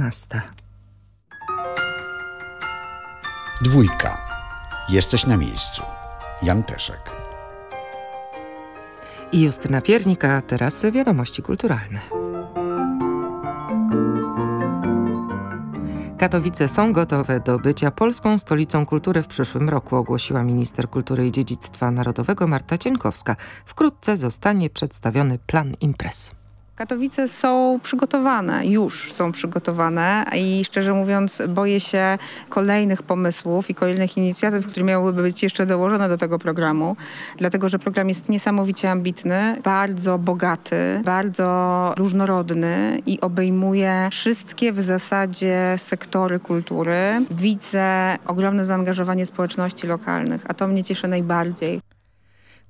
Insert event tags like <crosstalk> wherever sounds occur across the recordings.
15. Dwójka. Jesteś na miejscu. Jan Peszek. I Justyna Piernika, teraz wiadomości kulturalne. Katowice są gotowe do bycia polską stolicą kultury w przyszłym roku, ogłosiła minister kultury i dziedzictwa narodowego Marta Cienkowska. Wkrótce zostanie przedstawiony plan imprez. Katowice są przygotowane, już są przygotowane i szczerze mówiąc boję się kolejnych pomysłów i kolejnych inicjatyw, które miałyby być jeszcze dołożone do tego programu, dlatego że program jest niesamowicie ambitny, bardzo bogaty, bardzo różnorodny i obejmuje wszystkie w zasadzie sektory kultury. Widzę ogromne zaangażowanie społeczności lokalnych, a to mnie cieszy najbardziej.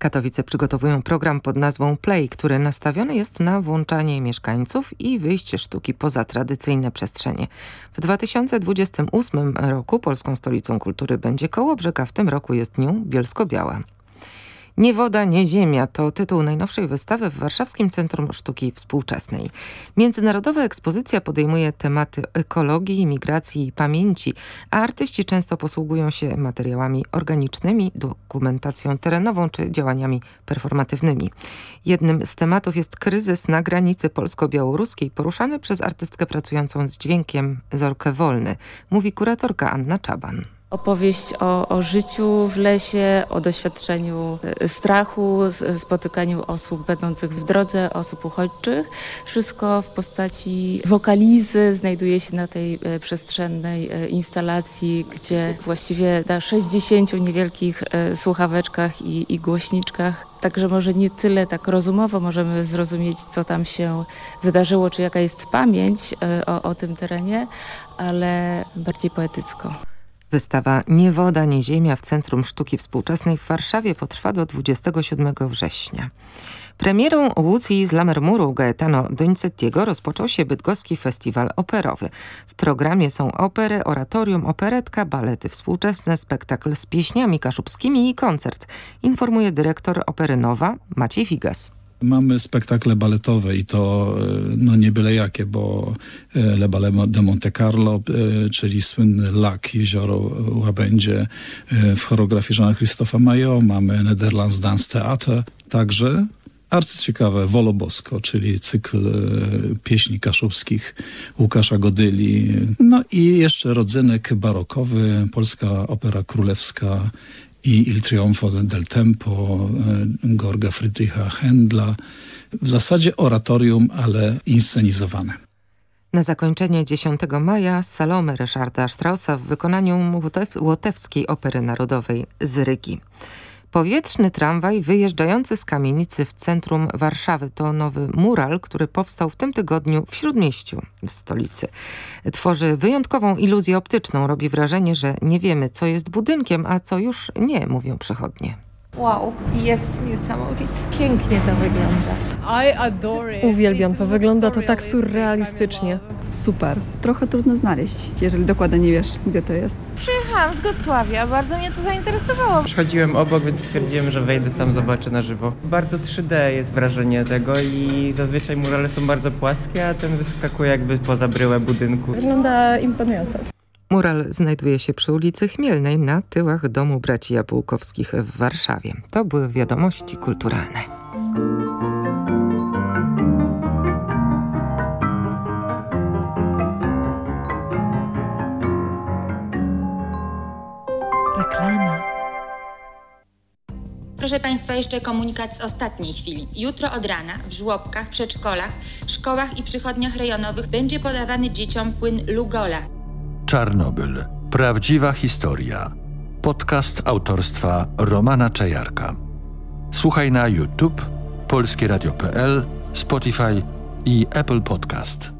Katowice przygotowują program pod nazwą Play, który nastawiony jest na włączanie mieszkańców i wyjście sztuki poza tradycyjne przestrzenie. W 2028 roku Polską Stolicą Kultury będzie Kołobrzeg, a w tym roku jest nią Bielsko-Biała. Nie woda, nie ziemia to tytuł najnowszej wystawy w Warszawskim Centrum Sztuki Współczesnej. Międzynarodowa ekspozycja podejmuje tematy ekologii, migracji i pamięci, a artyści często posługują się materiałami organicznymi, dokumentacją terenową czy działaniami performatywnymi. Jednym z tematów jest kryzys na granicy polsko-białoruskiej, poruszany przez artystkę pracującą z dźwiękiem Zorkę Wolny, mówi kuratorka Anna Czaban. Opowieść o, o, życiu w lesie, o doświadczeniu e, strachu, spotykaniu osób będących w drodze, osób uchodźczych. Wszystko w postaci wokalizy znajduje się na tej e, przestrzennej e, instalacji, gdzie właściwie na 60 niewielkich słuchaweczkach i, i głośniczkach Także może nie tyle tak rozumowo możemy zrozumieć, co tam się wydarzyło, czy jaka jest pamięć o, o tym terenie, ale bardziej poetycko. Wystawa Nie woda, nie ziemia w Centrum Sztuki Współczesnej w Warszawie potrwa do 27 września. Premierą Łucji z Lamermuru Gaetano Donizettiego rozpoczął się bydgoski festiwal operowy. W programie są opery, oratorium, operetka, balety współczesne, spektakl z pieśniami kaszubskimi i koncert, informuje dyrektor opery Nowa Maciej Figas. Mamy spektakle baletowe i to e, no nie byle jakie, bo e, Le Ballet de Monte Carlo, e, czyli słynny Lak, jezioro Łabędzie w choreografii Jeana Christopha Mayo, mamy Netherlands Dance Theater, także arcyciekawe Wolobosko, czyli cykl pieśni kaszubskich Łukasza Godyli. No i jeszcze rodzynek barokowy, polska opera królewska i Il Trionfo del Tempo e, Gorga Friedricha Händla. W zasadzie oratorium, ale inscenizowane. Na zakończenie 10 maja Salome Ryszarda Straussa w wykonaniu Łotewskiej Opery Narodowej z Rygi. Powietrzny tramwaj wyjeżdżający z kamienicy w centrum Warszawy to nowy mural, który powstał w tym tygodniu w Śródmieściu w stolicy. Tworzy wyjątkową iluzję optyczną. Robi wrażenie, że nie wiemy co jest budynkiem, a co już nie, mówią przechodnie. Wow, jest niesamowite. Pięknie to wygląda. Uwielbiam to, wygląda to tak surrealistycznie. Super. Trochę trudno znaleźć, jeżeli dokładnie nie wiesz, gdzie to jest. Przyjechałam z Gocławia, bardzo mnie to zainteresowało. Przechodziłem obok, więc stwierdziłem, że wejdę sam, zobaczę na żywo. Bardzo 3D jest wrażenie tego i zazwyczaj murale są bardzo płaskie, a ten wyskakuje jakby poza bryłę budynku. Wygląda imponująco. Mural znajduje się przy ulicy Chmielnej na tyłach domu braci Jabłkowskich w Warszawie. To były wiadomości kulturalne. Reklama. Proszę Państwa, jeszcze komunikat z ostatniej chwili. Jutro od rana w żłobkach, przedszkolach, szkołach i przychodniach rejonowych będzie podawany dzieciom płyn Lugola Czarnobyl. Prawdziwa historia. Podcast autorstwa Romana Czajarka. Słuchaj na YouTube, polskieradio.pl, Spotify i Apple Podcast.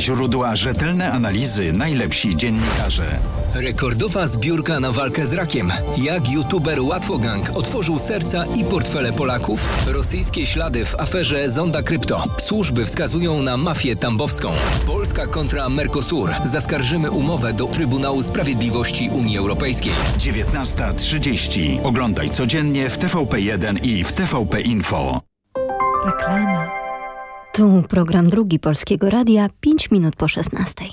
źródła, rzetelne analizy, najlepsi dziennikarze. Rekordowa zbiórka na walkę z rakiem. Jak youtuber Łatwogang otworzył serca i portfele Polaków? Rosyjskie ślady w aferze Zonda Krypto. Służby wskazują na mafię tambowską. Polska kontra Mercosur. Zaskarżymy umowę do Trybunału Sprawiedliwości Unii Europejskiej. 19.30. Oglądaj codziennie w TVP1 i w TVP Info. Reklama. Tu program drugi Polskiego Radia, 5 minut po 16.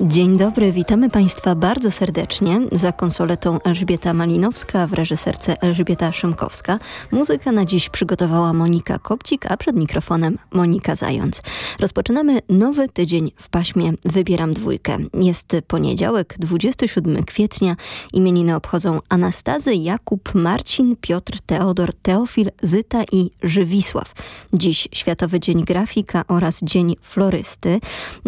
Dzień dobry, witamy Państwa bardzo serdecznie. Za konsoletą Elżbieta Malinowska, w reżyserce Elżbieta Szymkowska. Muzykę na dziś przygotowała Monika Kopcik, a przed mikrofonem Monika Zając. Rozpoczynamy nowy tydzień w paśmie Wybieram Dwójkę. Jest poniedziałek, 27 kwietnia. Imieniny obchodzą Anastazy, Jakub, Marcin, Piotr, Teodor, Teofil, Zyta i Żywisław. Dziś Światowy Dzień Grafika oraz Dzień Florysty.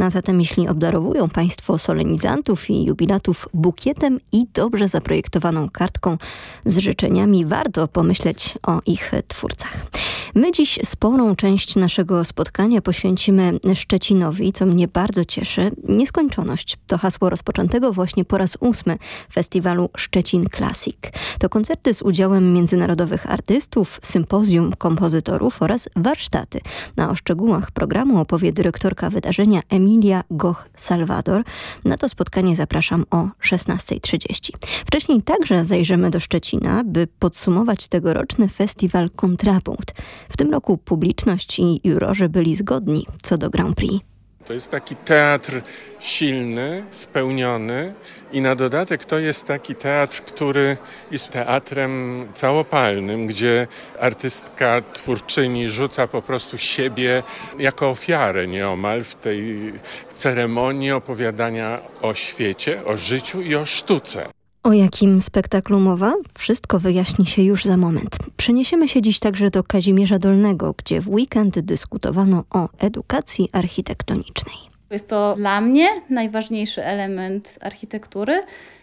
A zatem jeśli obdarowują Państwo mnóstwo solenizantów i jubilatów bukietem i dobrze zaprojektowaną kartką z życzeniami. Warto pomyśleć o ich twórcach. My dziś sporą część naszego spotkania poświęcimy Szczecinowi, co mnie bardzo cieszy. Nieskończoność to hasło rozpoczętego właśnie po raz ósmy festiwalu Szczecin Classic. To koncerty z udziałem międzynarodowych artystów, sympozjum kompozytorów oraz warsztaty. Na o szczegółach programu opowie dyrektorka wydarzenia Emilia Goch-Salvador. Na to spotkanie zapraszam o 16.30. Wcześniej także zajrzymy do Szczecina, by podsumować tegoroczny festiwal Kontrapunkt. W tym roku publiczność i jurorzy byli zgodni co do Grand Prix. To jest taki teatr silny, spełniony i na dodatek to jest taki teatr, który jest teatrem całopalnym, gdzie artystka, twórczyni rzuca po prostu siebie jako ofiarę nieomal w tej ceremonii opowiadania o świecie, o życiu i o sztuce. O jakim spektaklu mowa? Wszystko wyjaśni się już za moment. Przeniesiemy się dziś także do Kazimierza Dolnego, gdzie w weekend dyskutowano o edukacji architektonicznej. Jest to dla mnie najważniejszy element architektury.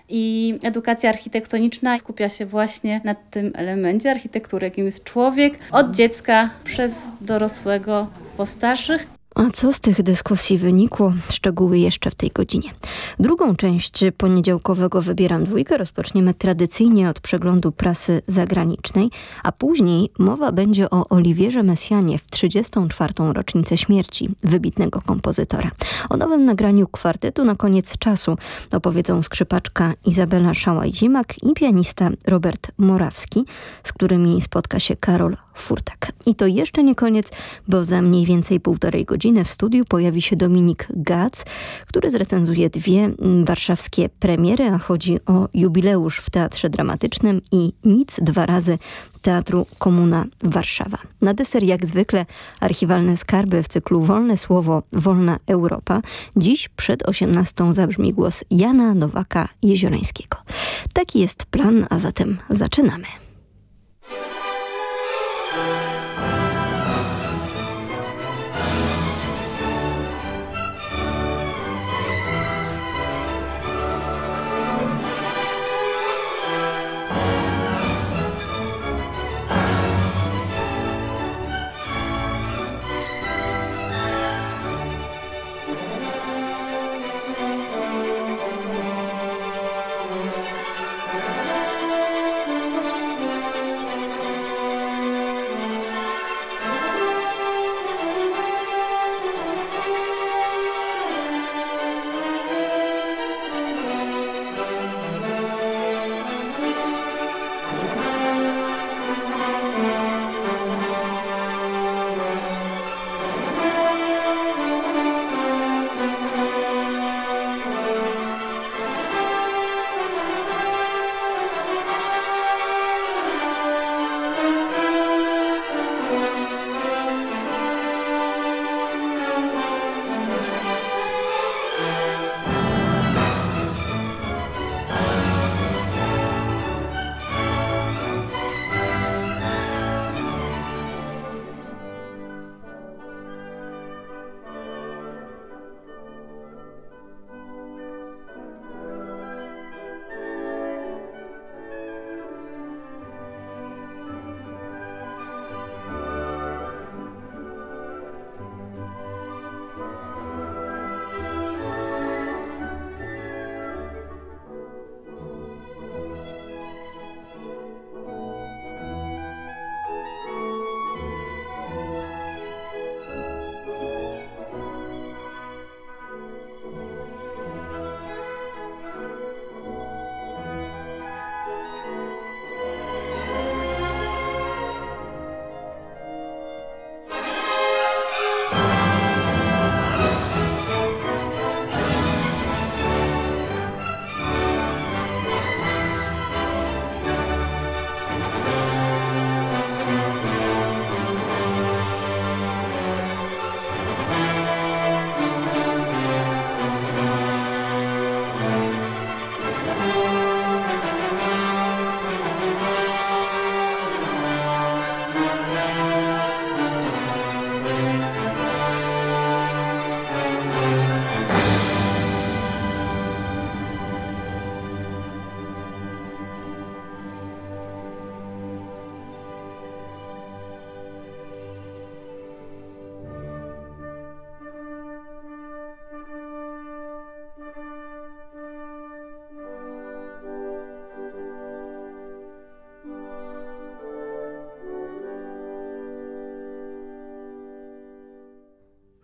I edukacja architektoniczna skupia się właśnie na tym elemencie architektury, jakim jest człowiek, od dziecka przez dorosłego po starszych. A co z tych dyskusji wynikło? Szczegóły jeszcze w tej godzinie. Drugą część poniedziałkowego Wybieram Dwójkę rozpoczniemy tradycyjnie od przeglądu prasy zagranicznej, a później mowa będzie o Oliwierze Mesjanie w 34. rocznicę śmierci wybitnego kompozytora. O nowym nagraniu kwartetu na koniec czasu opowiedzą skrzypaczka Izabela Szałaj-Zimak i pianista Robert Morawski, z którymi spotka się Karol Furtak. I to jeszcze nie koniec, bo za mniej więcej półtorej godziny w studiu pojawi się Dominik Gac, który zrecenzuje dwie warszawskie premiery, a chodzi o jubileusz w Teatrze Dramatycznym i Nic dwa razy Teatru Komuna Warszawa. Na deser jak zwykle archiwalne skarby w cyklu Wolne Słowo, Wolna Europa. Dziś przed 18 zabrzmi głos Jana Nowaka Jeziorańskiego. Taki jest plan, a zatem zaczynamy.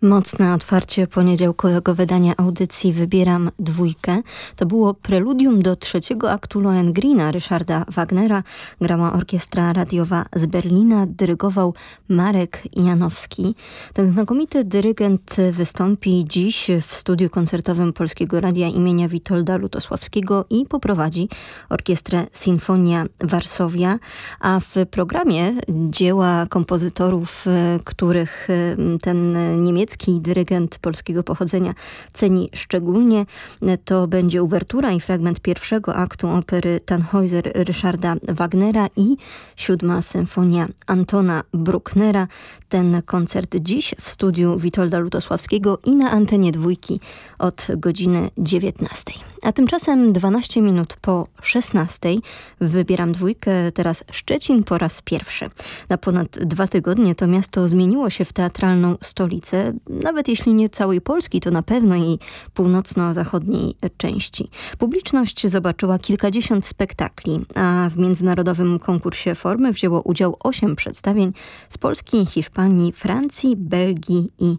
Mocne otwarcie poniedziałkowego wydania audycji Wybieram dwójkę. To było preludium do trzeciego aktu Lohengrina Ryszarda Wagnera. Grała orkiestra radiowa z Berlina, dyrygował Marek Janowski. Ten znakomity dyrygent wystąpi dziś w studiu koncertowym Polskiego Radia imienia Witolda Lutosławskiego i poprowadzi orkiestrę Sinfonia Warszawia, a w programie dzieła kompozytorów, których ten niemiecki niemiecki dyrygent polskiego pochodzenia ceni szczególnie. To będzie uwertura i fragment pierwszego aktu opery Tannhäuser Ryszarda Wagnera i siódma symfonia Antona Brucknera. Ten koncert dziś w studiu Witolda Lutosławskiego i na antenie dwójki od godziny 19. A tymczasem 12 minut po 16 wybieram dwójkę, teraz Szczecin po raz pierwszy. Na ponad dwa tygodnie to miasto zmieniło się w teatralną stolicę nawet jeśli nie całej Polski, to na pewno i północno-zachodniej części. Publiczność zobaczyła kilkadziesiąt spektakli, a w międzynarodowym konkursie formy wzięło udział osiem przedstawień z Polski, Hiszpanii, Francji, Belgii i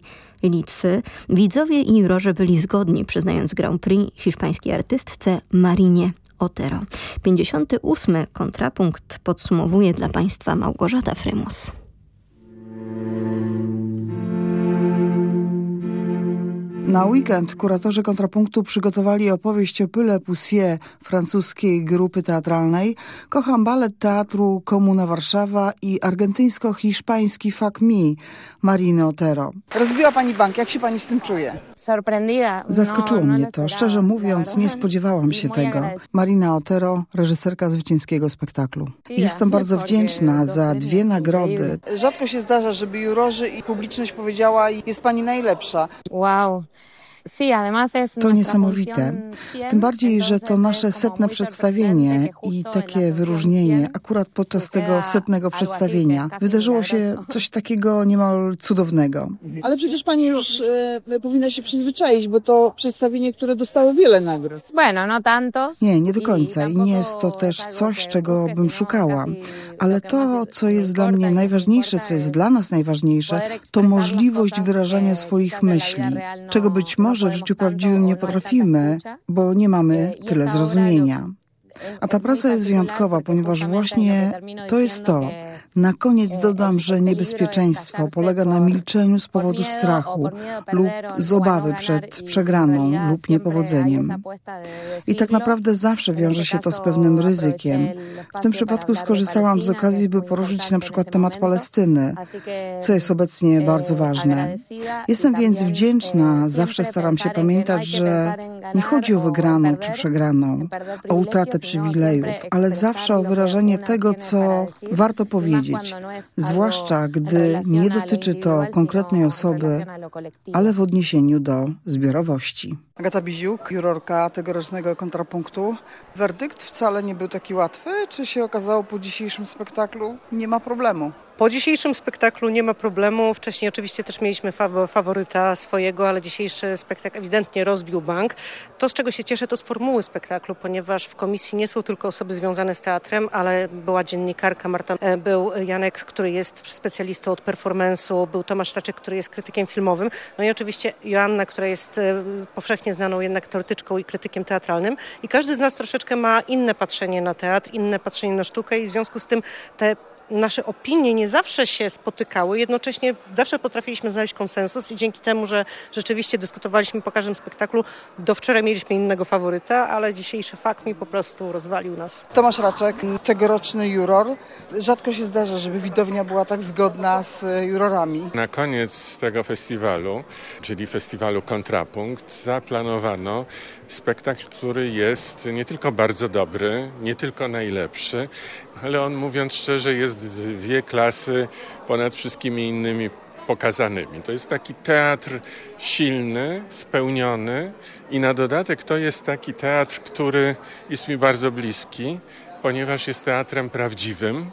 Litwy. Widzowie i jurorzy byli zgodni, przyznając Grand Prix hiszpańskiej artystce Marinie Otero. 58. kontrapunkt podsumowuje dla Państwa Małgorzata Frymus. Na weekend kuratorzy kontrapunktu przygotowali opowieść o Pyle Poussier francuskiej grupy teatralnej, Kocham balet teatru Komuna Warszawa i argentyńsko-hiszpański Fuck Me Mariny Otero. Rozbiła pani bank, jak się pani z tym czuje? Zaskoczyło mnie to. Szczerze mówiąc, nie spodziewałam się tego. Marina Otero, reżyserka zwycięskiego spektaklu. Jestem bardzo wdzięczna za dwie nagrody. Rzadko się zdarza, żeby jurorzy i publiczność powiedziała jest pani najlepsza. Wow. To niesamowite. Tym bardziej, że to nasze setne przedstawienie i takie wyróżnienie akurat podczas tego setnego przedstawienia. Wydarzyło się coś takiego niemal cudownego. Ale przecież pani już e, powinna się przyzwyczaić, bo to przedstawienie, które dostało wiele nagród. no Nie, nie do końca i nie jest to też coś, czego bym szukała. Ale to, co jest dla mnie najważniejsze, co jest dla nas najważniejsze, to możliwość wyrażania swoich myśli, czego być może może w życiu prawdziwym nie potrafimy, bo nie mamy tyle zrozumienia. A ta praca jest wyjątkowa, ponieważ właśnie to jest to. Na koniec dodam, że niebezpieczeństwo polega na milczeniu z powodu strachu lub z obawy przed przegraną lub niepowodzeniem. I tak naprawdę zawsze wiąże się to z pewnym ryzykiem. W tym przypadku skorzystałam z okazji, by poruszyć na przykład temat Palestyny, co jest obecnie bardzo ważne. Jestem więc wdzięczna, zawsze staram się pamiętać, że nie chodzi o wygraną czy przegraną, o utratę przywilejów, ale zawsze o wyrażenie tego, co warto powiedzieć, zwłaszcza gdy nie dotyczy to konkretnej osoby, ale w odniesieniu do zbiorowości. Agata Biziuk, jurorka tegorocznego kontrapunktu. Werdykt wcale nie był taki łatwy, czy się okazało po dzisiejszym spektaklu? Nie ma problemu. Po dzisiejszym spektaklu nie ma problemu. Wcześniej oczywiście też mieliśmy faworyta swojego, ale dzisiejszy spektakl ewidentnie rozbił bank. To, z czego się cieszę, to z formuły spektaklu, ponieważ w komisji nie są tylko osoby związane z teatrem, ale była dziennikarka Marta, e, był Janek, który jest specjalistą od performance'u, był Tomasz Raczek, który jest krytykiem filmowym, no i oczywiście Joanna, która jest e, powszechnie znaną jednak teoretyczką i krytykiem teatralnym. I każdy z nas troszeczkę ma inne patrzenie na teatr, inne patrzenie na sztukę i w związku z tym te nasze opinie nie zawsze się spotykały, jednocześnie zawsze potrafiliśmy znaleźć konsensus i dzięki temu, że rzeczywiście dyskutowaliśmy po każdym spektaklu, do wczoraj mieliśmy innego faworyta, ale dzisiejszy fakt mi po prostu rozwalił nas. Tomasz Raczek, tegoroczny juror. Rzadko się zdarza, żeby widownia była tak zgodna z jurorami. Na koniec tego festiwalu, czyli festiwalu Kontrapunkt, zaplanowano spektakl, który jest nie tylko bardzo dobry, nie tylko najlepszy, ale on mówiąc szczerze jest dwie klasy ponad wszystkimi innymi pokazanymi. To jest taki teatr silny, spełniony i na dodatek to jest taki teatr, który jest mi bardzo bliski, ponieważ jest teatrem prawdziwym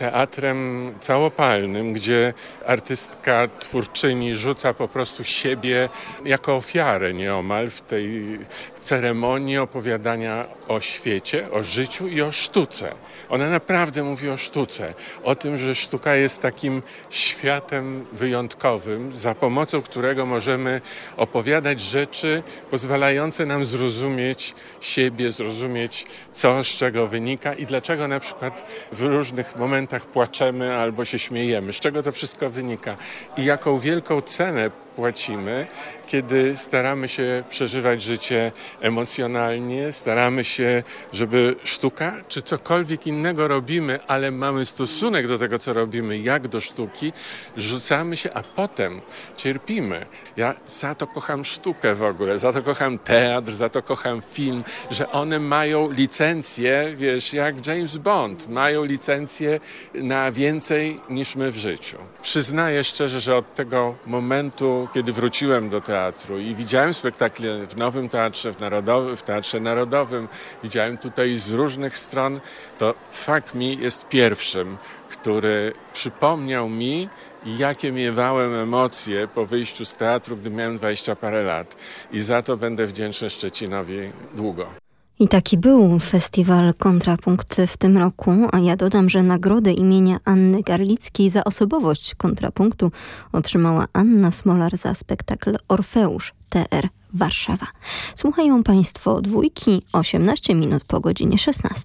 teatrem całopalnym, gdzie artystka, twórczyni rzuca po prostu siebie jako ofiarę nieomal w tej ceremonii opowiadania o świecie, o życiu i o sztuce. Ona naprawdę mówi o sztuce, o tym, że sztuka jest takim światem wyjątkowym, za pomocą którego możemy opowiadać rzeczy pozwalające nam zrozumieć siebie, zrozumieć co z czego wynika i dlaczego na przykład w różnych momentach płaczemy albo się śmiejemy, z czego to wszystko wynika? I jaką wielką cenę płacimy, kiedy staramy się przeżywać życie emocjonalnie, staramy się, żeby sztuka czy cokolwiek innego robimy, ale mamy stosunek do tego, co robimy, jak do sztuki, rzucamy się, a potem cierpimy. Ja za to kocham sztukę w ogóle, za to kocham teatr, za to kocham film, że one mają licencję, wiesz, jak James Bond, mają licencję na więcej niż my w życiu. Przyznaję szczerze, że od tego momentu, kiedy wróciłem do teatru i widziałem spektakle w Nowym Teatrze, w, Narodowym, w Teatrze Narodowym, widziałem tutaj z różnych stron, to fakt mi jest pierwszym, który przypomniał mi, jakie miewałem emocje po wyjściu z teatru, gdy miałem 20 parę lat. I za to będę wdzięczny Szczecinowi długo. I taki był festiwal Kontrapunkt w tym roku, a ja dodam, że nagrodę imienia Anny Garlickiej za osobowość kontrapunktu otrzymała Anna Smolar za spektakl Orfeusz TR Warszawa. Słuchają Państwo dwójki 18 minut po godzinie 16.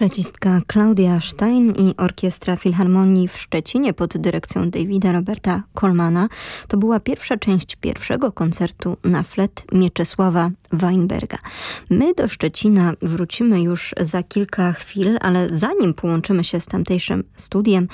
Flecistka Klaudia Stein i Orkiestra Filharmonii w Szczecinie pod dyrekcją Davida Roberta Kolmana. To była pierwsza część pierwszego koncertu na flet Mieczesława Weinberga. My do Szczecina wrócimy już za kilka chwil, ale zanim połączymy się z tamtejszym studiem,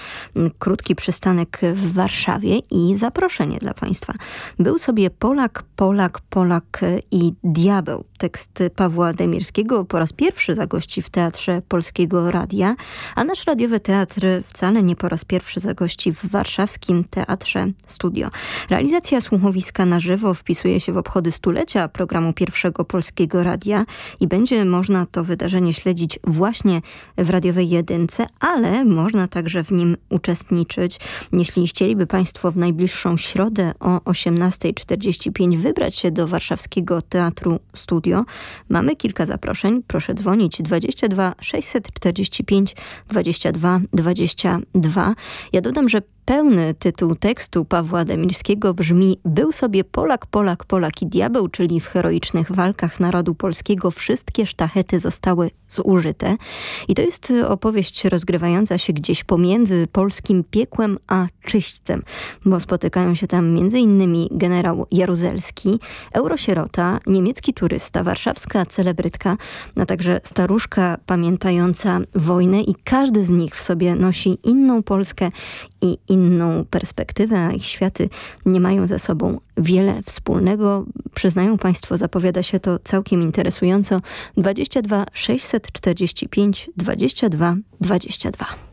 krótki przystanek w Warszawie i zaproszenie dla Państwa. Był sobie Polak, Polak, Polak i Diabeł. Tekst Pawła Demirskiego po raz pierwszy zagości w Teatrze Polskiego Radia, a nasz radiowy teatr wcale nie po raz pierwszy zagości w warszawskim Teatrze Studio. Realizacja słuchowiska na żywo wpisuje się w obchody stulecia programu pierwszego Polskiego Radia i będzie można to wydarzenie śledzić właśnie w radiowej jedynce, ale można także w nim uczestniczyć. Jeśli chcieliby Państwo w najbliższą środę o 18.45 wybrać się do warszawskiego Teatru Studio, mamy kilka zaproszeń. Proszę dzwonić 22 645 22 22. Ja dodam, że Pełny tytuł tekstu Pawła Demirskiego brzmi Był sobie Polak, Polak, Polak i diabeł, czyli w heroicznych walkach narodu polskiego wszystkie sztachety zostały zużyte. I to jest opowieść rozgrywająca się gdzieś pomiędzy polskim piekłem a czyśćcem, bo spotykają się tam m.in. generał Jaruzelski, eurosierota, niemiecki turysta, warszawska celebrytka, a także staruszka pamiętająca wojnę i każdy z nich w sobie nosi inną Polskę i inną perspektywę, a ich światy nie mają ze sobą wiele wspólnego. Przyznają Państwo, zapowiada się to całkiem interesująco. 22 645 22 22.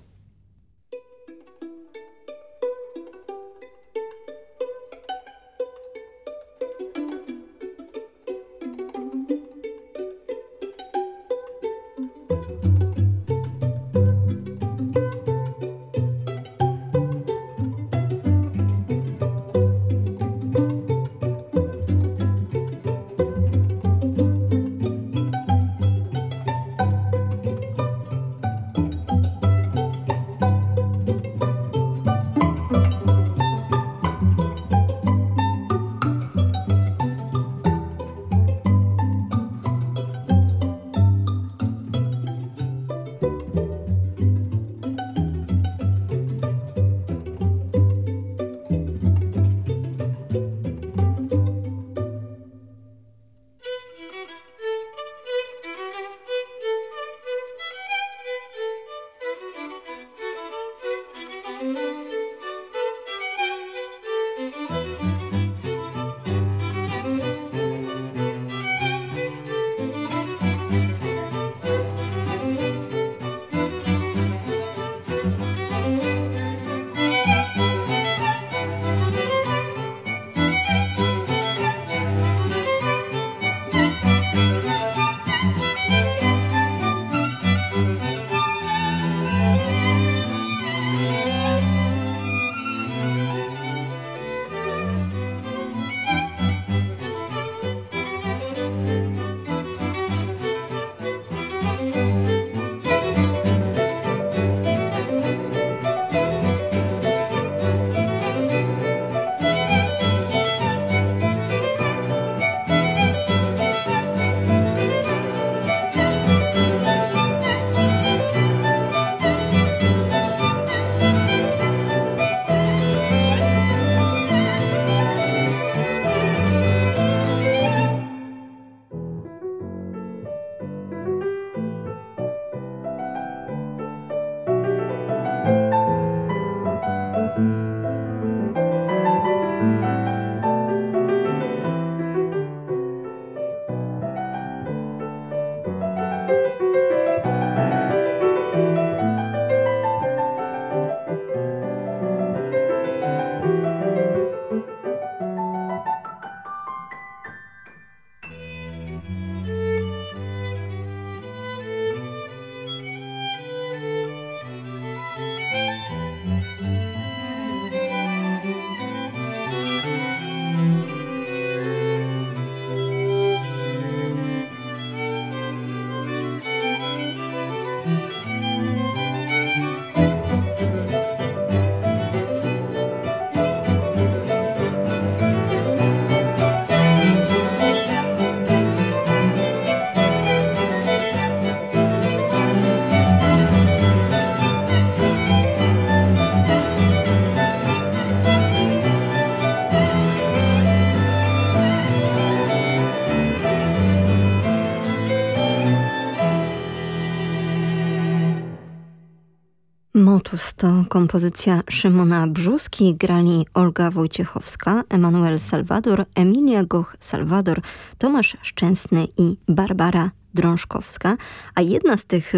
to kompozycja Szymona Brzuski, grali Olga Wojciechowska, Emanuel Salvador, Emilia Goch-Salvador, Tomasz Szczęsny i Barbara Drążkowska, a jedna z tych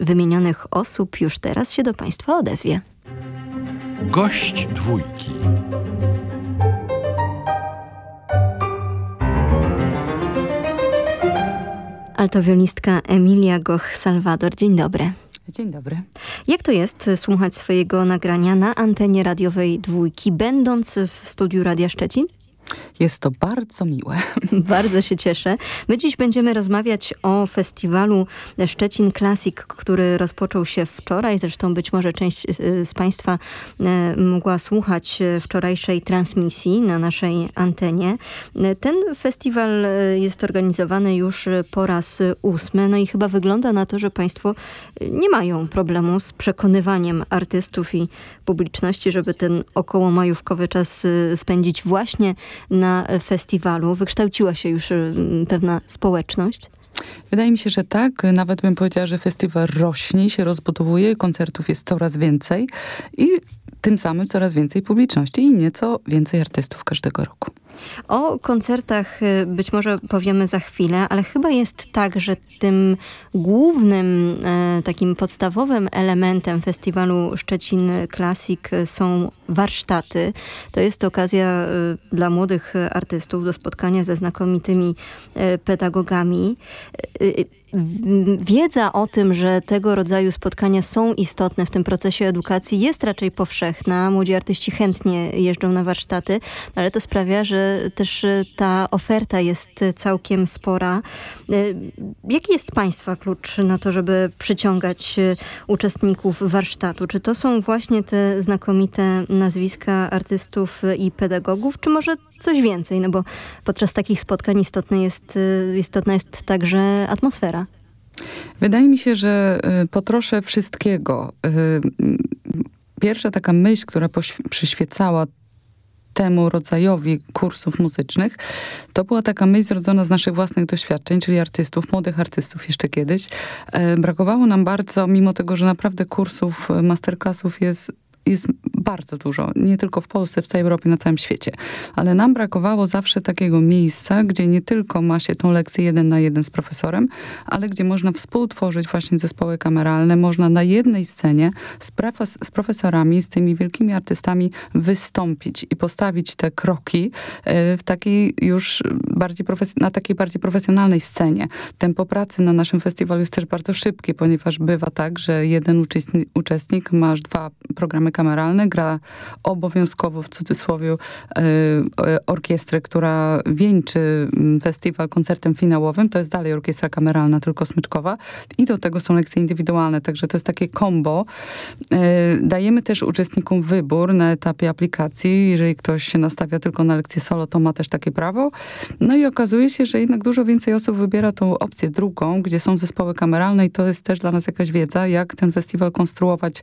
wymienionych osób już teraz się do Państwa odezwie. Gość dwójki. Altowiolistka Emilia Goch-Salvador. Dzień dobry. Dzień dobry. Jak to jest słuchać swojego nagrania na antenie radiowej dwójki, będąc w studiu Radia Szczecin? Jest to bardzo miłe. <laughs> Bardzo się cieszę. My dziś będziemy rozmawiać o festiwalu Szczecin Classic, który rozpoczął się wczoraj. Zresztą być może część z Państwa e, mogła słuchać wczorajszej transmisji na naszej antenie. Ten festiwal jest organizowany już po raz ósmy. No i chyba wygląda na to, że Państwo nie mają problemu z przekonywaniem artystów i publiczności, żeby ten około majówkowy czas spędzić właśnie na festiwalu? Wykształciła się już mm, pewna społeczność? Wydaje mi się, że tak. Nawet bym powiedziała, że festiwal rośnie, się rozbudowuje, koncertów jest coraz więcej i tym samym coraz więcej publiczności i nieco więcej artystów każdego roku. O koncertach y, być może powiemy za chwilę, ale chyba jest tak, że tym głównym, e, takim podstawowym elementem festiwalu Szczecin Classic są warsztaty. To jest okazja y, dla młodych artystów do spotkania ze znakomitymi pedagogami. Wiedza o tym, że tego rodzaju spotkania są istotne w tym procesie edukacji jest raczej powszechna. Młodzi artyści chętnie jeżdżą na warsztaty, ale to sprawia, że też ta oferta jest całkiem spora. Jaki jest Państwa klucz na to, żeby przyciągać uczestników warsztatu? Czy to są właśnie te znakomite nazwiska artystów i pedagogów, czy może coś więcej? No bo podczas takich spotkań istotna jest, istotna jest także atmosfera. Wydaje mi się, że y, potroszę wszystkiego. Y, pierwsza taka myśl, która przyświecała temu rodzajowi kursów muzycznych, to była taka myśl zrodzona z naszych własnych doświadczeń, czyli artystów, młodych artystów jeszcze kiedyś. E, brakowało nam bardzo, mimo tego, że naprawdę kursów, masterclassów jest jest bardzo dużo, nie tylko w Polsce, w całej Europie, na całym świecie. Ale nam brakowało zawsze takiego miejsca, gdzie nie tylko ma się tą lekcję jeden na jeden z profesorem, ale gdzie można współtworzyć właśnie zespoły kameralne, można na jednej scenie z, profes z profesorami, z tymi wielkimi artystami wystąpić i postawić te kroki e, w takiej już bardziej na takiej bardziej profesjonalnej scenie. Tempo pracy na naszym festiwalu jest też bardzo szybkie, ponieważ bywa tak, że jeden uczestnik, uczestnik masz dwa programy kameralne, gra obowiązkowo w cudzysłowie e, orkiestrę, która wieńczy mm, festiwal koncertem finałowym. To jest dalej orkiestra kameralna, tylko smyczkowa. I do tego są lekcje indywidualne, także to jest takie combo. E, dajemy też uczestnikom wybór na etapie aplikacji. Jeżeli ktoś się nastawia tylko na lekcję solo, to ma też takie prawo. No i okazuje się, że jednak dużo więcej osób wybiera tą opcję drugą, gdzie są zespoły kameralne i to jest też dla nas jakaś wiedza, jak ten festiwal konstruować.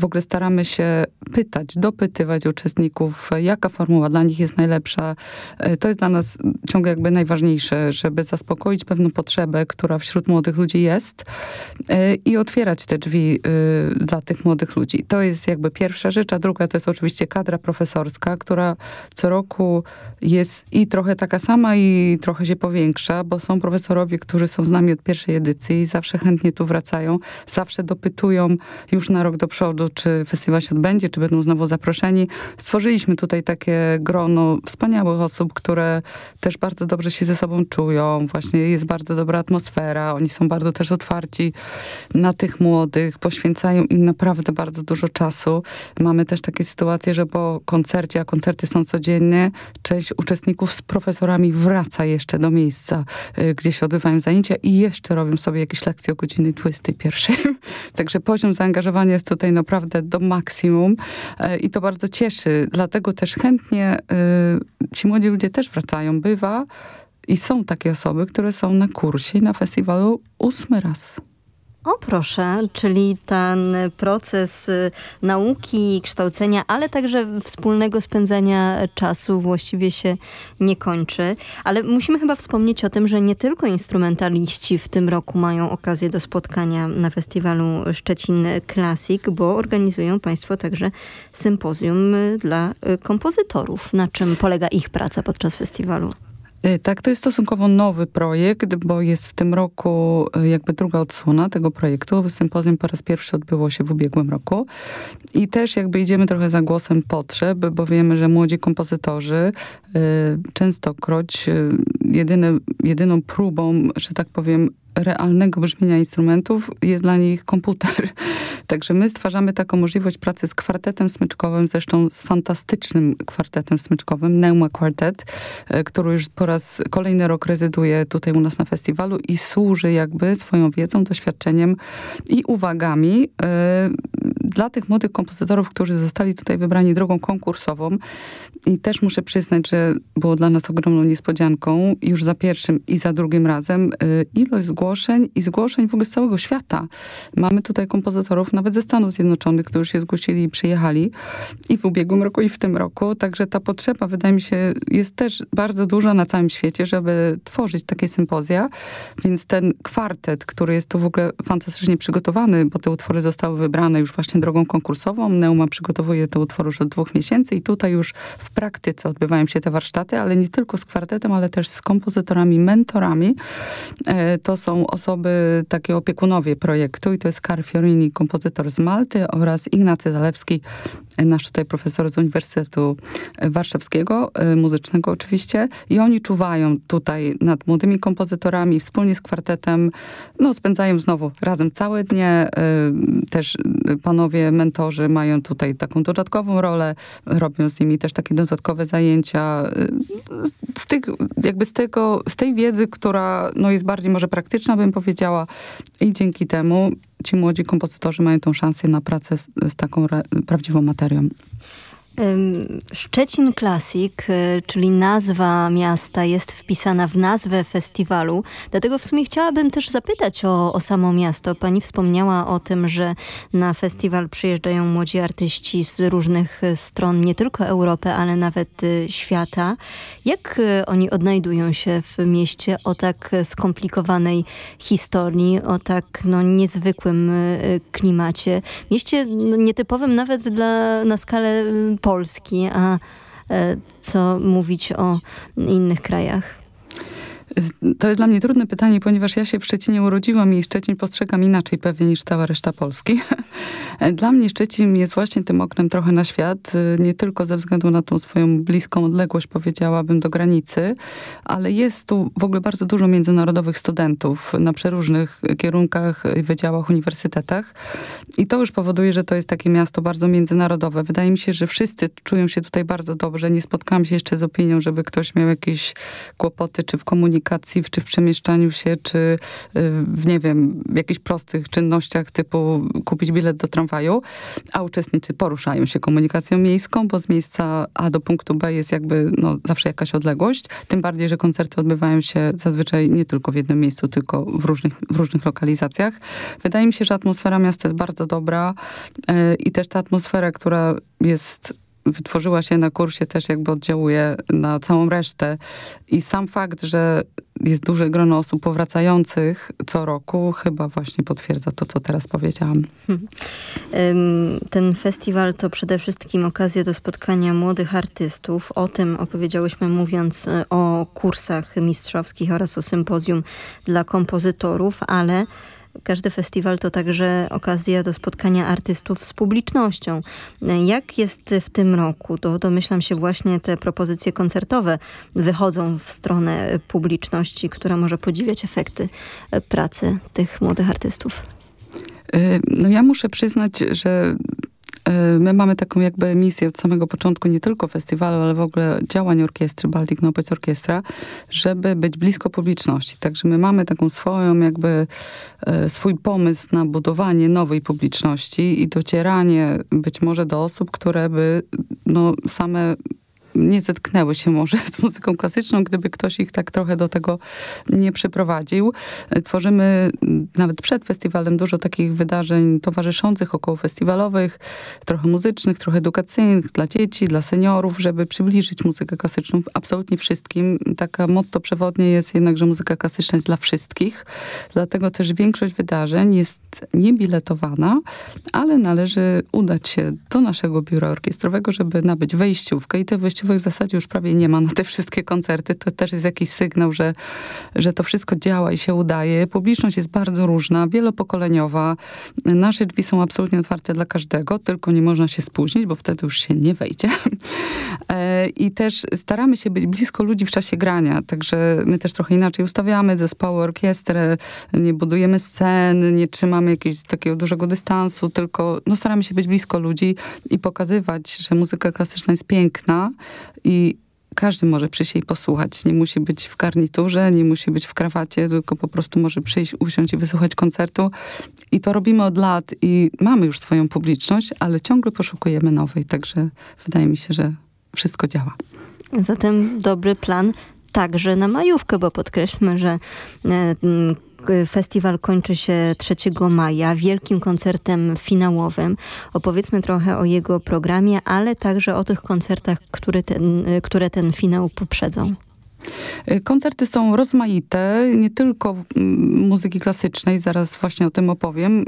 W ogóle staramy się pytać, dopytywać uczestników, jaka formuła dla nich jest najlepsza. E, to jest dla nas ciągle jakby najważniejsze, żeby zaspokoić pewną potrzebę, która wśród młodych ludzi jest e, i otwierać te drzwi e, dla tych młodych ludzi. To jest jakby pierwsza rzecz, a druga to jest oczywiście kadra profesorska, która co roku jest i trochę taka sama i trochę się powiększa, bo są profesorowie, którzy są z nami od pierwszej edycji i zawsze chętnie tu wracają, zawsze dopytują już na rok do przodu, czy festiwal się odbędzie, czy będą znowu zaproszeni. Stworzyliśmy tutaj takie grono wspaniałych osób, które też bardzo dobrze się ze sobą czują. Właśnie jest bardzo dobra atmosfera. Oni są bardzo też otwarci na tych młodych, poświęcają im naprawdę bardzo dużo czasu. Mamy też takie sytuacje, że po koncercie, a koncerty są codziennie, część uczestników z profesorami wraca jeszcze do miejsca, y, gdzie się odbywają zajęcia i jeszcze robią sobie jakieś lekcje o godzinie 21. <laughs> Także poziom zaangażowania jest tutaj naprawdę do maksimum e, i to bardzo cieszy. Dlatego też chętnie y, ci młodzi ludzie też wracają. Bywa i są takie osoby, które są na kursie i na festiwalu ósmy raz. O proszę, czyli ten proces y, nauki, kształcenia, ale także wspólnego spędzania czasu właściwie się nie kończy. Ale musimy chyba wspomnieć o tym, że nie tylko instrumentaliści w tym roku mają okazję do spotkania na festiwalu Szczecin Classic, bo organizują Państwo także sympozjum dla y, kompozytorów. Na czym polega ich praca podczas festiwalu? Y, tak, to jest stosunkowo nowy projekt, bo jest w tym roku y, jakby druga odsłona tego projektu. Sympozjum po raz pierwszy odbyło się w ubiegłym roku. I też jakby idziemy trochę za głosem potrzeb, bo wiemy, że młodzi kompozytorzy y, częstokroć y, jedyne, jedyną próbą, że tak powiem, realnego brzmienia instrumentów jest dla nich komputer. <laughs> Także my stwarzamy taką możliwość pracy z kwartetem smyczkowym, zresztą z fantastycznym kwartetem smyczkowym, Neuma Quartet, e, który już po raz kolejny rok rezyduje tutaj u nas na festiwalu i służy jakby swoją wiedzą, doświadczeniem i uwagami e, dla tych młodych kompozytorów, którzy zostali tutaj wybrani drogą konkursową. I też muszę przyznać, że było dla nas ogromną niespodzianką już za pierwszym i za drugim razem e, ilość zgłoszeń i zgłoszeń w ogóle z całego świata. Mamy tutaj kompozytorów nawet ze Stanów Zjednoczonych, którzy się zgłosili i przyjechali i w ubiegłym roku, i w tym roku. Także ta potrzeba, wydaje mi się, jest też bardzo duża na całym świecie, żeby tworzyć takie sympozja. Więc ten kwartet, który jest tu w ogóle fantastycznie przygotowany, bo te utwory zostały wybrane już właśnie drogą konkursową. Neuma przygotowuje te utwory już od dwóch miesięcy i tutaj już w praktyce odbywają się te warsztaty, ale nie tylko z kwartetem, ale też z kompozytorami, mentorami. E, to są osoby, takie opiekunowie projektu i to jest Kar Fiorini, kompozytor z Malty oraz Ignacy Zalewski, nasz tutaj profesor z Uniwersytetu Warszawskiego, e, muzycznego oczywiście. I oni czuwają tutaj nad młodymi kompozytorami wspólnie z kwartetem. No, spędzają znowu razem całe dnie. E, też panowie mentorzy mają tutaj taką dodatkową rolę. Robią z nimi też takie dodatkowe zajęcia. E, z, tych, jakby z, tego, z tej wiedzy, która no, jest bardziej może praktyczna, bym powiedziała. I dzięki temu ci młodzi kompozytorzy mają tą szansę na pracę z, z taką prawdziwą materią. Szczecin Classic, y, czyli nazwa miasta jest wpisana w nazwę festiwalu. Dlatego w sumie chciałabym też zapytać o, o samo miasto. Pani wspomniała o tym, że na festiwal przyjeżdżają młodzi artyści z różnych stron, nie tylko Europy, ale nawet y, świata. Jak oni odnajdują się w mieście o tak skomplikowanej historii, o tak no, niezwykłym klimacie? Mieście no, nietypowym nawet dla, na skalę Polski, a e, co mówić o innych krajach? To jest dla mnie trudne pytanie, ponieważ ja się w Szczecinie urodziłam i Szczecin postrzegam inaczej pewnie niż cała reszta Polski. <laughs> Dla mnie Szczecin jest właśnie tym oknem trochę na świat, nie tylko ze względu na tą swoją bliską odległość, powiedziałabym, do granicy, ale jest tu w ogóle bardzo dużo międzynarodowych studentów na przeróżnych kierunkach wydziałach, uniwersytetach. I to już powoduje, że to jest takie miasto bardzo międzynarodowe. Wydaje mi się, że wszyscy czują się tutaj bardzo dobrze. Nie spotkałam się jeszcze z opinią, żeby ktoś miał jakieś kłopoty, czy w komunikacji, komunikacji, czy w przemieszczaniu się, czy y, w, nie wiem, jakichś prostych czynnościach typu kupić bilet do tramwaju, a uczestnicy poruszają się komunikacją miejską, bo z miejsca A do punktu B jest jakby no, zawsze jakaś odległość. Tym bardziej, że koncerty odbywają się zazwyczaj nie tylko w jednym miejscu, tylko w różnych, w różnych lokalizacjach. Wydaje mi się, że atmosfera miasta jest bardzo dobra yy, i też ta atmosfera, która jest wytworzyła się na kursie, też jakby oddziałuje na całą resztę. I sam fakt, że jest duże grono osób powracających co roku, chyba właśnie potwierdza to, co teraz powiedziałam. Hmm. Ten festiwal to przede wszystkim okazja do spotkania młodych artystów. O tym opowiedziałyśmy mówiąc e, o kursach mistrzowskich oraz o sympozjum dla kompozytorów, ale każdy festiwal to także okazja do spotkania artystów z publicznością. Jak jest w tym roku? To domyślam się właśnie te propozycje koncertowe wychodzą w stronę publiczności, która może podziwiać efekty pracy tych młodych artystów. Y, no ja muszę przyznać, że my mamy taką jakby misję od samego początku, nie tylko festiwalu, ale w ogóle działań orkiestry, Baltic Nopiec Orkiestra, żeby być blisko publiczności. Także my mamy taką swoją jakby y, swój pomysł na budowanie nowej publiczności i docieranie być może do osób, które by no, same nie zetknęły się może <laughs> z muzyką klasyczną, gdyby ktoś ich tak trochę do tego nie przyprowadził. Tworzymy nawet przed festiwalem dużo takich wydarzeń towarzyszących, około festiwalowych, trochę muzycznych, trochę edukacyjnych dla dzieci, dla seniorów, żeby przybliżyć muzykę klasyczną absolutnie wszystkim. Taka motto przewodnie jest jednak, że muzyka klasyczna jest dla wszystkich. Dlatego też większość wydarzeń jest niebiletowana, ale należy udać się do naszego biura orkiestrowego, żeby nabyć wejściówkę i tej wejściówek w zasadzie już prawie nie ma na te wszystkie koncerty. To też jest jakiś sygnał, że, że to wszystko działa i się udaje. Publiczność jest bardzo różna, wielopokoleniowa. Nasze drzwi są absolutnie otwarte dla każdego, tylko nie można się spóźnić, bo wtedy już się nie wejdzie. <laughs> E, I też staramy się być blisko ludzi w czasie grania, także my też trochę inaczej ustawiamy zespoły, orkiestrę, nie budujemy scen, nie trzymamy jakiegoś takiego dużego dystansu, tylko no, staramy się być blisko ludzi i pokazywać, że muzyka klasyczna jest piękna i każdy może przyjść i posłuchać. Nie musi być w garniturze, nie musi być w krawacie, tylko po prostu może przyjść, usiąść i wysłuchać koncertu. I to robimy od lat i mamy już swoją publiczność, ale ciągle poszukujemy nowej, także wydaje mi się, że wszystko działa. Zatem dobry plan także na majówkę, bo podkreślmy, że e, Festiwal kończy się 3 maja wielkim koncertem finałowym. Opowiedzmy trochę o jego programie, ale także o tych koncertach, które ten, które ten finał poprzedzą. Koncerty są rozmaite, nie tylko muzyki klasycznej, zaraz właśnie o tym opowiem.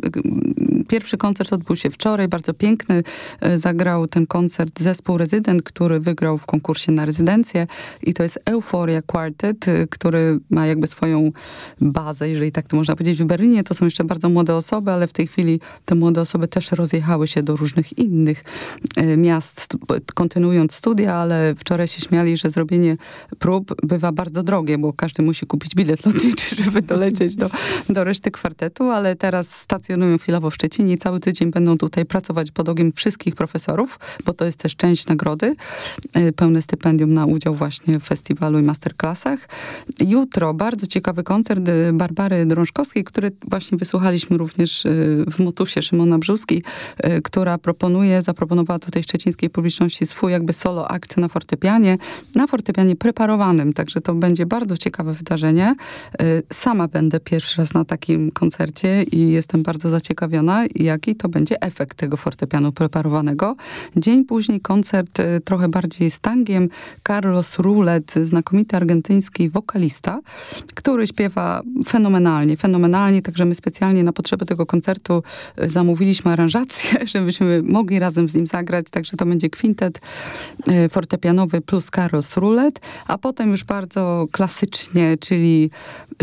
Pierwszy koncert odbył się wczoraj, bardzo piękny. E, zagrał ten koncert zespół Rezydent, który wygrał w konkursie na rezydencję i to jest Euphoria Quartet, e, który ma jakby swoją bazę, jeżeli tak to można powiedzieć, w Berlinie. To są jeszcze bardzo młode osoby, ale w tej chwili te młode osoby też rozjechały się do różnych innych e, miast, kontynuując studia, ale wczoraj się śmiali, że zrobienie prób bywa bardzo drogie, bo każdy musi kupić bilet lotniczy, <laughs> żeby dolecieć do, do reszty kwartetu, ale teraz stacjonują chwilowo w Szczecinie i cały tydzień będą tutaj pracować pod okiem wszystkich profesorów, bo to jest też część nagrody. E, pełne stypendium na udział właśnie w festiwalu i masterclassach. Jutro bardzo ciekawy koncert e, Barbary Drążkowskiej, który właśnie wysłuchaliśmy również e, w Motusie Szymona Brzuski, która proponuje, zaproponowała tutaj szczecińskiej publiczności swój jakby solo akt na fortepianie, na fortepianie preparowanym, także to będzie bardzo ciekawe wydarzenie. Sama będę pierwszy raz na takim koncercie i jestem bardzo zaciekawiona jaki to będzie efekt tego fortepianu preparowanego. Dzień później koncert y, trochę bardziej z tangiem. Carlos Rulet, znakomity argentyński wokalista, który śpiewa fenomenalnie, fenomenalnie, także my specjalnie na potrzeby tego koncertu y, zamówiliśmy aranżację, <laughs> żebyśmy mogli razem z nim zagrać, także to będzie kwintet y, fortepianowy plus Carlos Rulet, a potem już bardzo klasycznie, czyli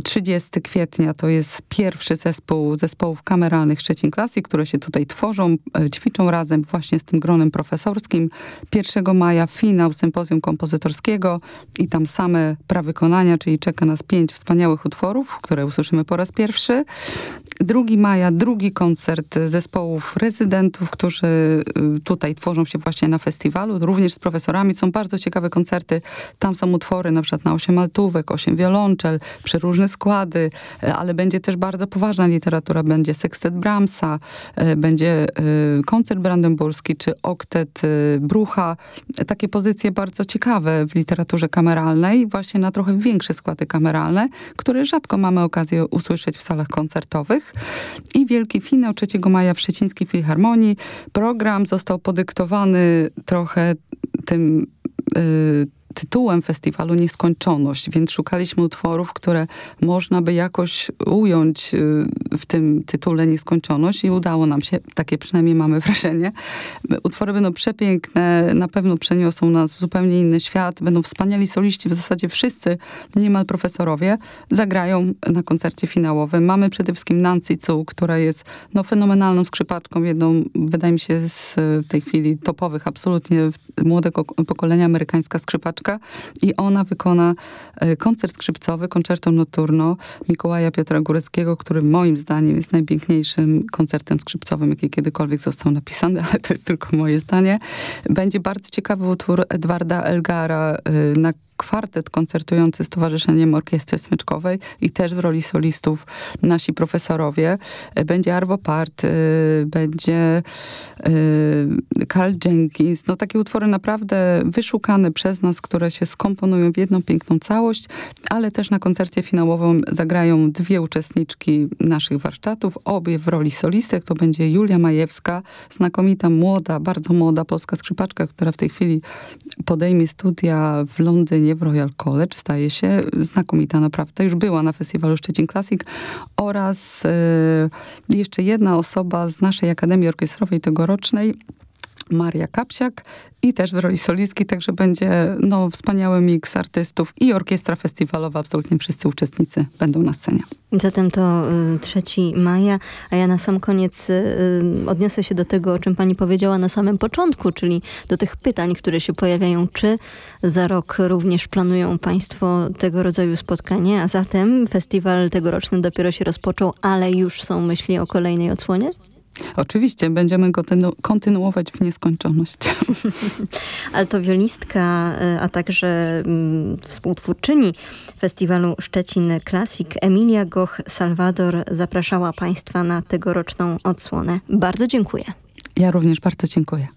30 kwietnia to jest pierwszy zespół zespołów kameralnych Szczecin Classic, które się tutaj tworzą, e, ćwiczą razem właśnie z tym gronem profesorskim. 1 maja finał sympozjum kompozytorskiego i tam same prawykonania, czyli czeka nas pięć wspaniałych utworów, które usłyszymy po raz pierwszy. 2 maja drugi koncert zespołów rezydentów, którzy y, tutaj tworzą się właśnie na festiwalu, również z profesorami. Są bardzo ciekawe koncerty. Tam są utwory na przykład na osiem altówek, osiem wiolonczel, przeróżne składy, e, ale będzie też bardzo poważna literatura. Będzie sekstet Brahmsa, e, będzie koncert brandenburski czy oktet Brucha. Takie pozycje bardzo ciekawe w literaturze kameralnej, właśnie na trochę większe składy kameralne, które rzadko mamy okazję usłyszeć w salach koncertowych. I wielki finał 3 maja w Szczecińskiej Filharmonii. Program został podyktowany trochę tym y, tytułem festiwalu Nieskończoność, więc szukaliśmy utworów, które można by jakoś ująć y, w tym tytule Nieskończoność i udało nam się, takie przynajmniej mamy <laughs> wrażenie. Utwory będą przepiękne, na pewno przeniosą nas w zupełnie inny świat, będą wspaniali soliści, w zasadzie wszyscy, niemal profesorowie, zagrają na koncercie finałowym. Mamy przede wszystkim Nancy Cu, która jest no, fenomenalną skrzypaczką, jedną, wydaje mi się, z tej chwili topowych, absolutnie młodego pokolenia amerykańska skrzypaczka, i ona wykona e, koncert skrzypcowy, koncerto nocturno Mikołaja Piotra Góreckiego, który moim zdaniem jest najpiękniejszym koncertem skrzypcowym, jaki kiedykolwiek został napisany, <laughs> ale to jest tylko moje zdanie. Będzie bardzo ciekawy utwór Edwarda Elgara e, na kwartet koncertujący z Towarzyszeniem Orkiestry Smyczkowej i też w roli solistów nasi profesorowie. Będzie Arvo Part, będzie Carl Jenkins. No takie utwory naprawdę wyszukane przez nas, które się skomponują w jedną piękną całość, ale też na koncercie finałowym zagrają dwie uczestniczki naszych warsztatów, obie w roli solistek. To będzie Julia Majewska, znakomita, młoda, bardzo młoda polska skrzypaczka, która w tej chwili podejmie studia w Londynie, w Royal College. Staje się znakomita naprawdę. Już była na festiwalu Szczecin Classic oraz yy, jeszcze jedna osoba z naszej Akademii Orkiestrowej tegorocznej, Maria Kapsiak i też w roli solistki, także będzie no, wspaniały miks artystów i orkiestra festiwalowa, absolutnie wszyscy uczestnicy będą na scenie. Zatem to 3 y, maja, a ja na sam koniec y, y, odniosę się do tego, o czym pani powiedziała na samym początku, czyli do tych pytań, które się pojawiają. Czy za rok również planują państwo tego rodzaju spotkanie, a zatem festiwal tegoroczny dopiero się rozpoczął, ale już są myśli o kolejnej odsłonie? Oczywiście, będziemy go kontynuować w nieskończoność. <laughs> Altowiolistka, e, a także mm, współtwórczyni festiwalu Szczecin Classic Emilia Goch-Salwador zapraszała Państwa na tegoroczną odsłonę. Bardzo dziękuję. Ja również bardzo dziękuję.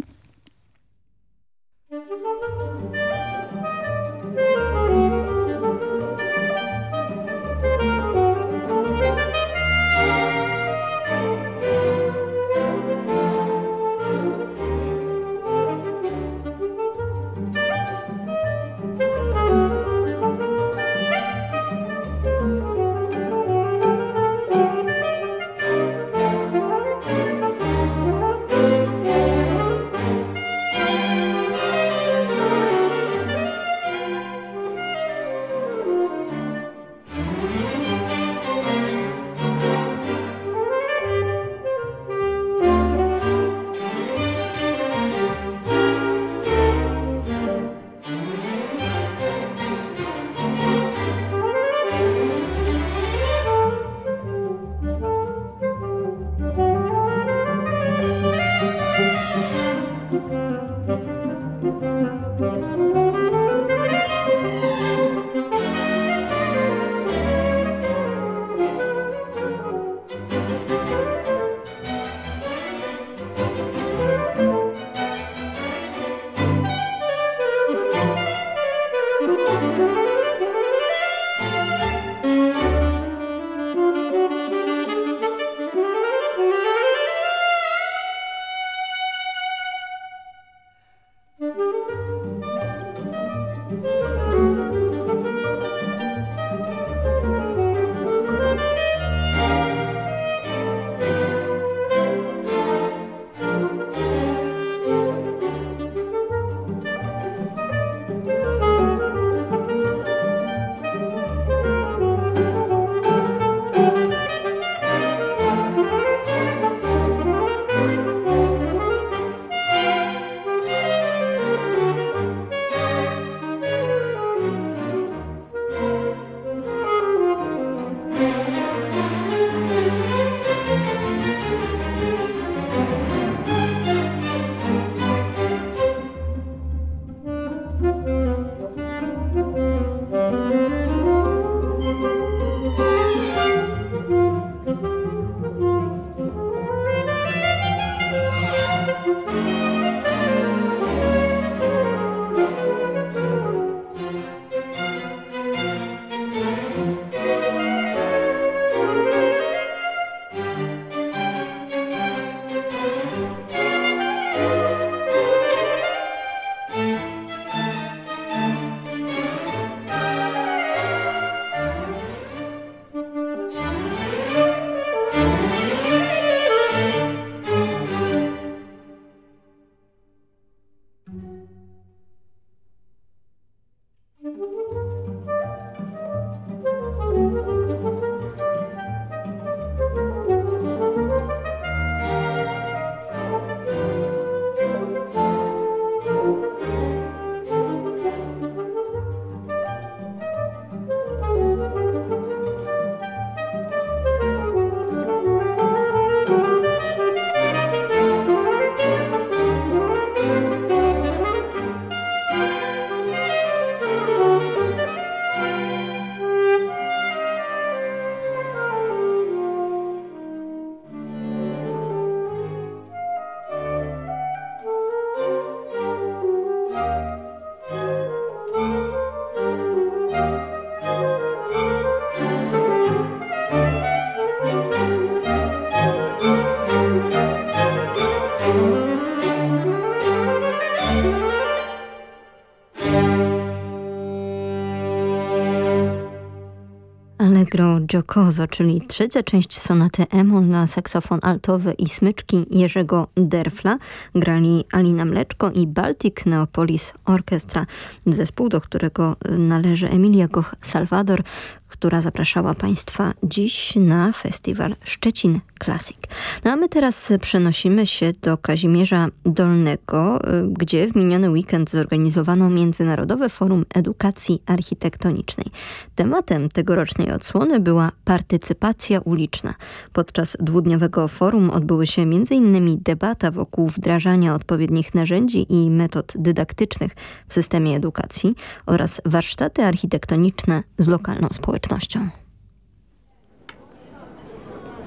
Allegro Giocoso, czyli trzecia część sonaty Emol na saksofon altowy i smyczki Jerzego Derfla. Grali Alina Mleczko i Baltic Neopolis Orchestra, zespół, do którego należy Emilia Goch-Salvador, która zapraszała Państwa dziś na festiwal Szczecin Classic. No a my teraz przenosimy się do Kazimierza Dolnego, gdzie w miniony weekend zorganizowano Międzynarodowe Forum Edukacji Architektonicznej. Tematem tegorocznej odsłony była partycypacja uliczna. Podczas dwudniowego forum odbyły się m.in. debata wokół wdrażania odpowiednich narzędzi i metod dydaktycznych w systemie edukacji oraz warsztaty architektoniczne z lokalną społecznością.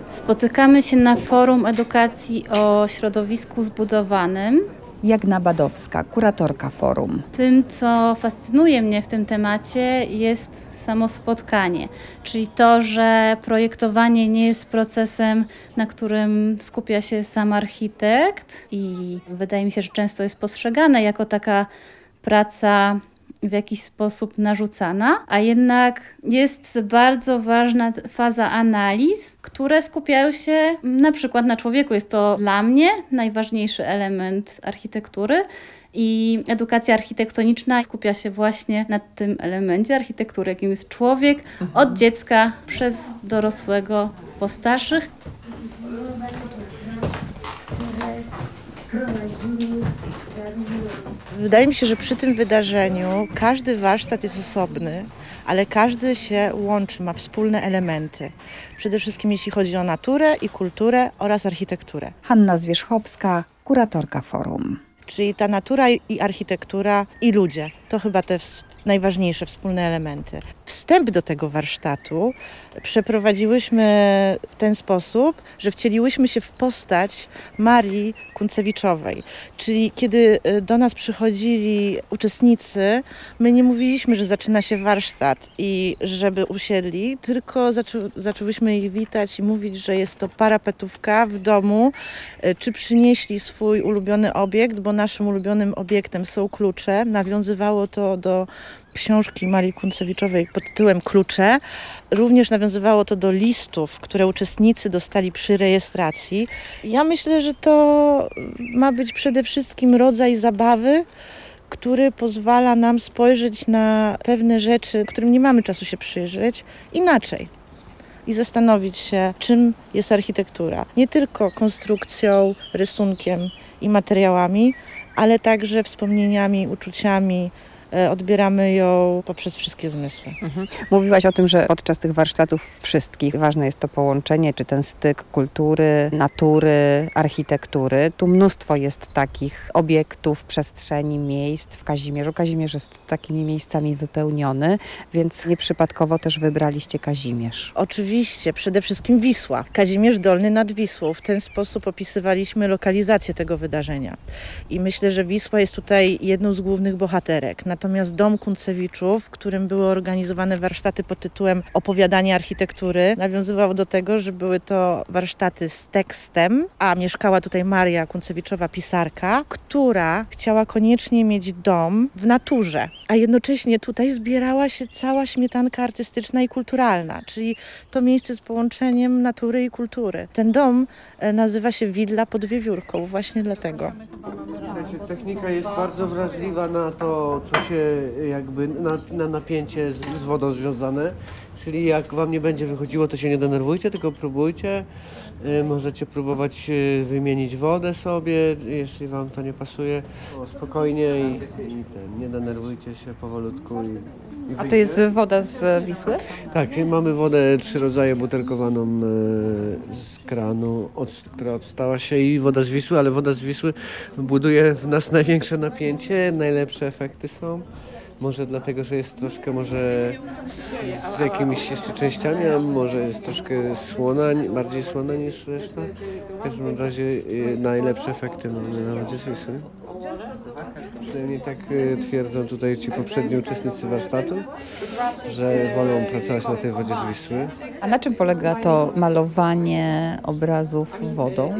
Spotykamy się na forum edukacji o środowisku zbudowanym. Jagna Badowska, kuratorka forum. Tym, co fascynuje mnie w tym temacie, jest samo spotkanie, czyli to, że projektowanie nie jest procesem, na którym skupia się sam architekt i wydaje mi się, że często jest postrzegane jako taka praca w jakiś sposób narzucana, a jednak jest bardzo ważna faza analiz, które skupiają się na przykład na człowieku. Jest to dla mnie najważniejszy element architektury. I edukacja architektoniczna skupia się właśnie na tym elemencie architektury, jakim jest człowiek, od dziecka przez dorosłego po starszych. Wydaje mi się, że przy tym wydarzeniu każdy warsztat jest osobny, ale każdy się łączy, ma wspólne elementy. Przede wszystkim jeśli chodzi o naturę i kulturę oraz architekturę. Hanna Zwierzchowska, kuratorka forum. Czyli ta natura i architektura i ludzie. To chyba te najważniejsze wspólne elementy. Wstęp do tego warsztatu przeprowadziłyśmy w ten sposób, że wcieliłyśmy się w postać Marii Kuncewiczowej. Czyli kiedy do nas przychodzili uczestnicy, my nie mówiliśmy, że zaczyna się warsztat i żeby usiedli, tylko zaczęłyśmy ich witać i mówić, że jest to parapetówka w domu, czy przynieśli swój ulubiony obiekt, bo naszym ulubionym obiektem są klucze. Nawiązywało to do książki Marii Kuncewiczowej pod tytułem Klucze. Również nawiązywało to do listów, które uczestnicy dostali przy rejestracji. Ja myślę, że to ma być przede wszystkim rodzaj zabawy, który pozwala nam spojrzeć na pewne rzeczy, którym nie mamy czasu się przyjrzeć, inaczej. I zastanowić się, czym jest architektura. Nie tylko konstrukcją, rysunkiem i materiałami, ale także wspomnieniami, uczuciami, odbieramy ją poprzez wszystkie zmysły. Mhm. Mówiłaś o tym, że podczas tych warsztatów wszystkich ważne jest to połączenie, czy ten styk kultury, natury, architektury. Tu mnóstwo jest takich obiektów, przestrzeni, miejsc w Kazimierzu. Kazimierz jest takimi miejscami wypełniony, więc nieprzypadkowo też wybraliście Kazimierz. Oczywiście, przede wszystkim Wisła. Kazimierz Dolny nad Wisłą. W ten sposób opisywaliśmy lokalizację tego wydarzenia. I myślę, że Wisła jest tutaj jedną z głównych bohaterek. Natomiast Dom Kuncewiczów, w którym były organizowane warsztaty pod tytułem Opowiadanie architektury, nawiązywał do tego, że były to warsztaty z tekstem, a mieszkała tutaj Maria Kuncewiczowa, pisarka, która chciała koniecznie mieć dom w naturze, a jednocześnie tutaj zbierała się cała śmietanka artystyczna i kulturalna, czyli to miejsce z połączeniem natury i kultury. Ten dom nazywa się Willa pod Wiewiórką, właśnie dlatego. Technika jest bardzo wrażliwa na to, co się jakby na, na napięcie z, z, wodą związane. Czyli jak wam nie będzie wychodziło, to się nie denerwujcie, tylko próbujcie. Y, możecie próbować y, wymienić wodę sobie, jeśli wam to nie pasuje. O, spokojnie i, i ten, nie denerwujcie się powolutku. I, i A to jest woda z Wisły? Tak, mamy wodę trzy rodzaje butelkowaną y, z kranu, od, która odstała się i woda z Wisły, ale woda z Wisły buduje w nas największe napięcie, najlepsze efekty są. Może dlatego, że jest troszkę może z, jakimiś jeszcze częściami, a może jest troszkę słona, bardziej słona niż reszta. W każdym razie y, najlepsze efekty mamy na wodzie z Wisły. Przynajmniej tak y, twierdzą tutaj ci poprzedni uczestnicy warsztatu, że wolą pracować na tej wodzie z Wisły. A na czym polega to malowanie obrazów wodą?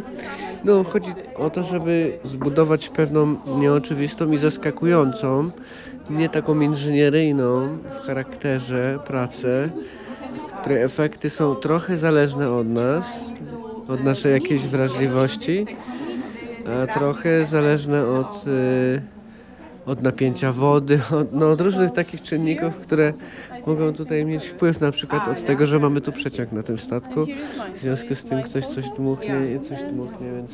No, chodzi o to, żeby zbudować pewną nieoczywistą i zaskakującą, nie taką inżynieryjną w charakterze pracę, której efekty są trochę zależne od nas, od naszej jakiejś wrażliwości, a trochę zależne od, y, od napięcia wody, <laughs> od, no, od różnych takich czynników, które mogą tutaj mieć wpływ na przykład od tego, że mamy tu przeciąg na tym statku. W związku z tym ktoś coś dmuchnie i coś dmuchnie, więc...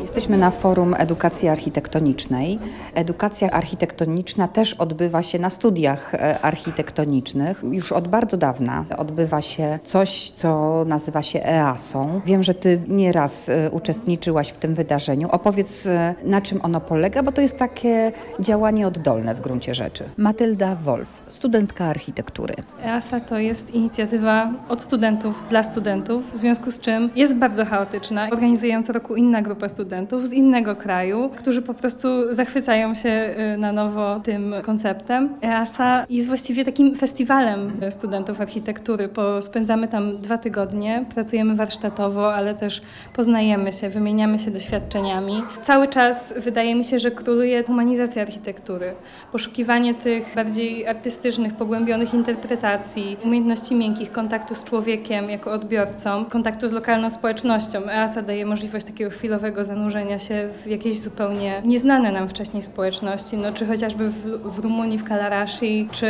Jesteśmy na forum edukacji architektonicznej. Edukacja architektoniczna też odbywa się na studiach e, architektonicznych. Już od bardzo dawna odbywa się coś, co nazywa się EASą. Wiem, że ty nieraz e, uczestniczyłaś w tym wydarzeniu. Opowiedz, e, na czym ono polega, bo to jest takie działanie oddolne w gruncie rzeczy. Matylda Wolf, studentka architektury. EASA to jest inicjatywa od studentów dla studentów, w związku z czym jest bardzo chaotyczna. Organizują co roku inna grupa studentów z innego kraju, którzy po prostu zachwycają się y, na nowo tym konceptem. EASA jest właściwie takim festiwalem studentów architektury, bo spędzamy tam dwa tygodnie, pracujemy warsztatowo, ale też poznajemy się, wymieniamy się doświadczeniami. Cały czas wydaje mi się, że króluje humanizacja architektury, poszukiwanie tych bardziej artystycznych, pogłębionych interpretacji, umiejętności miękkich, kontaktu z człowiekiem jako odbiorcą, kontaktu z lokalną społecznością. EASA daje możliwość takiego chwilowego zanurzenia się w jakieś zupełnie nieznane nam wcześniej społeczności, no, czy chociażby w, w Rumunii, w Kalarashi, czy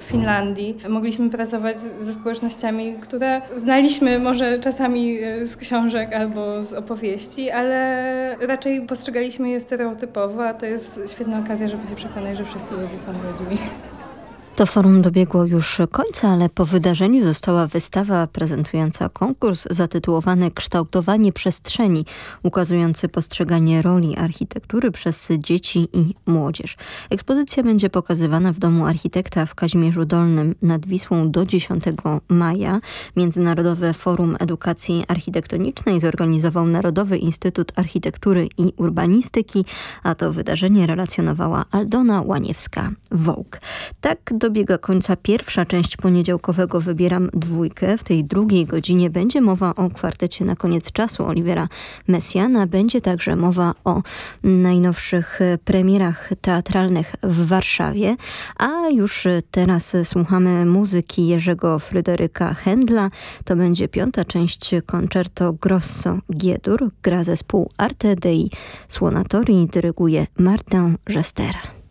w Finlandii. Mogliśmy pracować ze społecznościami, które znaliśmy może czasami e, z książek albo z opowieści, ale raczej postrzegaliśmy je stereotypowo, a to jest świetna okazja, żeby się przekonać, że wszyscy ludzie są ludźmi. To forum dobiegło już końca, ale po wydarzeniu została wystawa prezentująca konkurs zatytułowany Kształtowanie przestrzeni, ukazujący postrzeganie roli architektury przez dzieci i młodzież. Ekspozycja będzie pokazywana w Domu Architekta w Kazimierzu Dolnym nad Wisłą do 10 maja. Międzynarodowe Forum Edukacji Architektonicznej zorganizował Narodowy Instytut Architektury i Urbanistyki, a to wydarzenie relacjonowała Aldona Łaniewska-Wołk. Tak dobiega końca pierwsza część poniedziałkowego Wybieram dwójkę. W tej drugiej godzinie będzie mowa o kwartecie na koniec czasu Olivera Messiana. Będzie także mowa o najnowszych premierach teatralnych w Warszawie. A już teraz słuchamy muzyki Jerzego Fryderyka Händla. To będzie piąta część koncerto Grosso Giedur. Gra zespół Arte dei Suonatori. Dyryguje Martin Gester.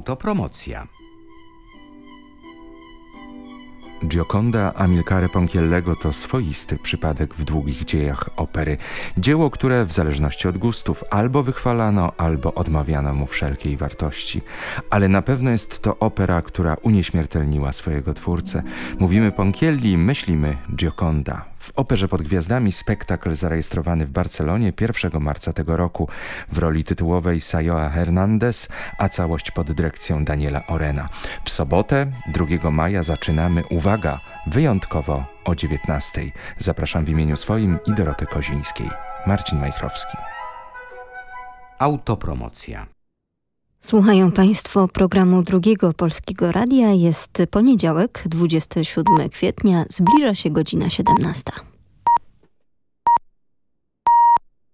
Autopromocja. Gioconda Amilcare Ponchiellego to swoisty przypadek w długich dziejach opery. Dzieło, które w zależności od gustów albo wychwalano, albo odmawiano mu wszelkiej wartości. Ale na pewno jest to opera, która unieśmiertelniła swojego twórcę. Mówimy Ponchielli, myślimy Gioconda. W Operze pod Gwiazdami spektakl zarejestrowany w Barcelonie 1 marca tego roku w roli tytułowej Sayoa Hernandez, a całość pod dyrekcją Daniela Orena. W sobotę 2 maja zaczynamy, uwaga, wyjątkowo o 19. Zapraszam w imieniu swoim i Doroty Kozińskiej. Marcin Majchrowski. Autopromocja. Słuchają Państwo programu Drugiego Polskiego Radia. Jest poniedziałek, 27 kwietnia, zbliża się godzina 17.